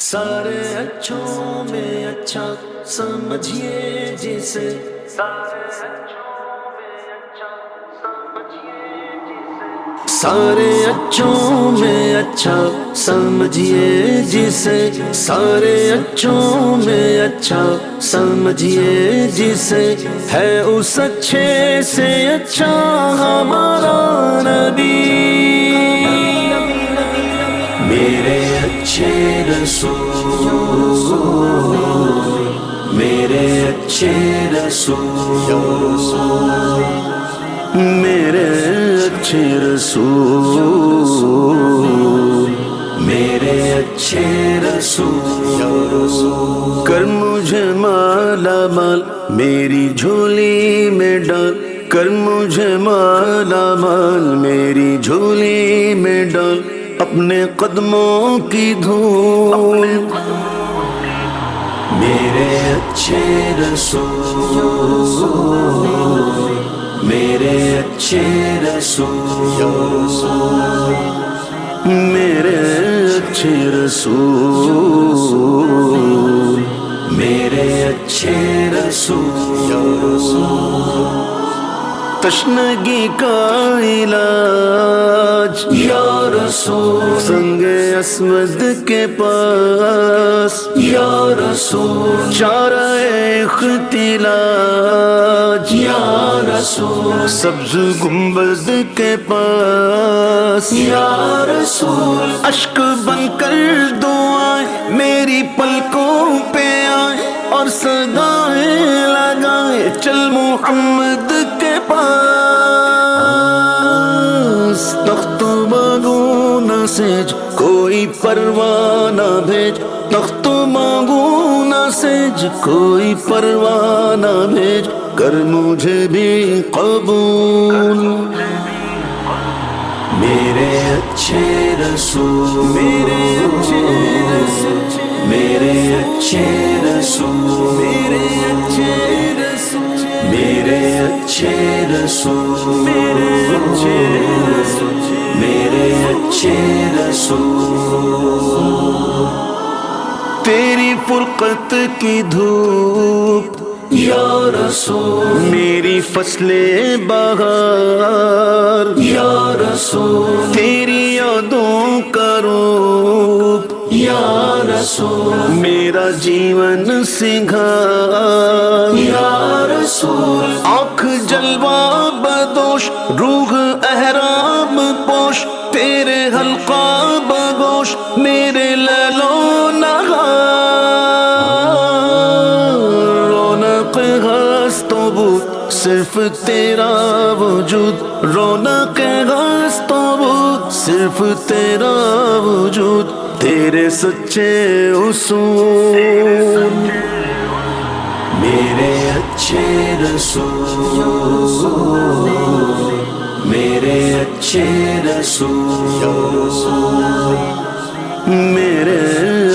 سارے اچھوں میں اچھا سمجھیے جسے سارے اچھوں میں اچھا سمجھیے جسے سارے اچھوں میں اچھا سمجھیے جسے ہے اس اچھے سے اچھا ہمارا نبی میرے اچھے رسول، میرے اچھے رسول، میرے اچھے رسول، میرے اچھے رسول۔ کر مجھے مالا مال، میری جھولی میں ڈال۔ کر مجھے مالا مال، میری جھولی میں ڈال۔ اپنے قدموں کی دھول۔ میرے اچھے رسول، میرے اچھے رسول، میرے اچھے رسول، میرے اچھے رسول۔ تشنگی کا علاج. یا رسول. سنگ اسمد کے پاس. یا رسول. چار اختلاج یا رسول. سبز گنبد کے پاس. یا رسول. اشک بن کر دعائیں میری پلکوں پہ آئے اور صدائیں لگائے چل محمد پاس تخت مانگو نہ سیج، کوئی پروانہ بھیج۔ تخت مانگو نہ سیج، کوئی پروانہ بھیج۔ کر مجھے بھی قبول۔ میرے اچھے رسول، میرے اچھے رسول، میرے اچھے رسول، میرے اچھے رسول، میرے اچھے رسول، میرے اچھے رسول۔ میرے اچھے رسول تیری فرقت کی دھوپ، یا رسول، میری فصلیں بہار۔ یا رسول، تیری یادوں کا روپ۔ یا رسول، میرا جیون سنگھار۔ یا رسول آنکھ جلوہ بدوش، روح احرام پوش، تیرے حلقہ بگوش، میرے للو نہار۔ رونق ہست و بود صرف تیرا وجود۔ رونق ہست و بود صرف تیرا وجود۔ تیرے سچے اصول۔ میرے اچھے رسول میرے اچھے رسول میرے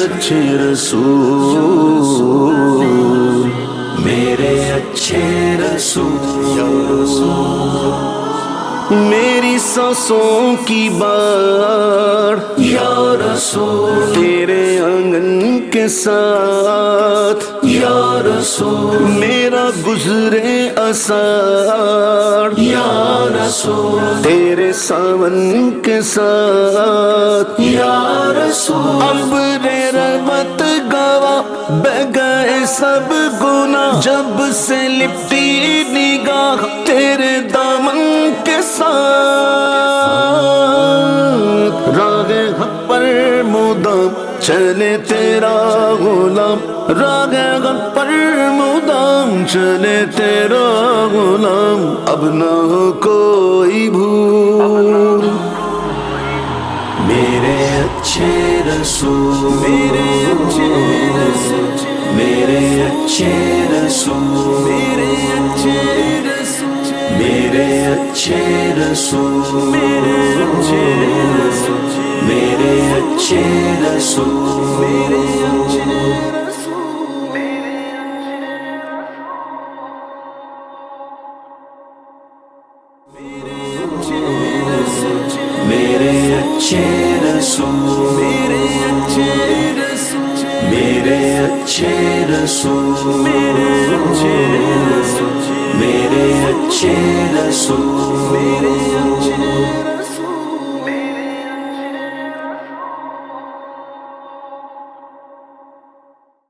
اچھے رسول میرے اچھے رسول۔ میری سانسوں کی بار یا رسول تیرے آنگن کے ساتھ یا رسول میرا گزرے اسار یا رسول تیرے ساون کے ساتھ یا رسول اب رحمت گوا بہ گئے سب گنا جب سے لپٹی نگاہ تیرے دامن کے ساتھ۔ چلے تیرا غلام، راگ حق پر مدام۔ چلے تیرا غلام، اب نہ ہو کوئی بھول۔ میرے اچھے رسول، میرے اچھے رسول، میرے اچھے رسول، میرے اچھے رسول، میرے اچھے رسول، میرے اچھے رسول۔ میرے اچھے رسول میرے اچھے میرے اچھے رسول میرے اچھے رسول رسول میرے اچھے رسول میرے اچھے رسول میرے اچھے